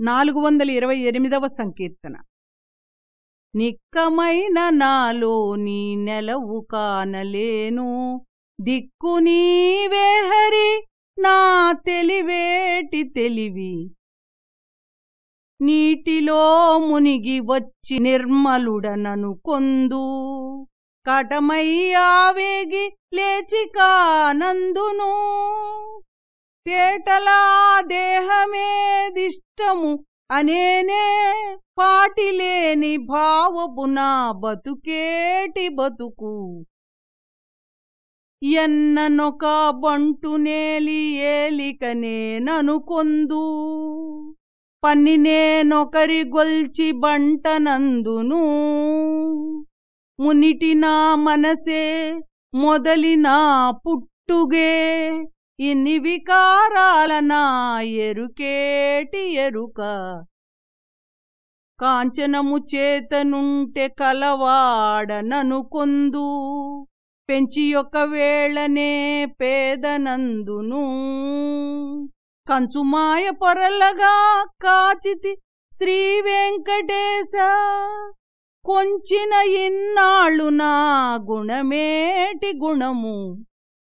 నాలుగు వందల ఇరవై ఎనిమిదవ సంకీర్తన. నిక్కమైన నాలో నీ నెలవు కానలేను. దిక్కు నీవేహరి నా తెలివేటి తెలివి. నీటిలో మునిగి వచ్చి నిర్మలుడనను కొందు. కటమయ్యావేగి లేచి కానందును. తేటలా దేహమేదిష్టము అనేనే పాటిలేని భావపునా బతుకేటి బతుకు? ఎన్ననొక బంటునేలి ఏలికనేననుకొందు పన్నినేనొకరి గొల్చి బంటనందును. మునిటి నా మనసే మొదలినా పుట్టుగే. ఇన్ని వికారాల నా ఎరుకేటి ఎరుక? కాంచనము చేతనుంటే కలవాడనను కొందు. పెంచి ఒకవేళనే పేదనందును. కంచుమాయ పొరలగా కాచితి శ్రీ వెంకటేశ. కొంచిన ఇన్నాళ్ళు నా గుణమేటి గుణము?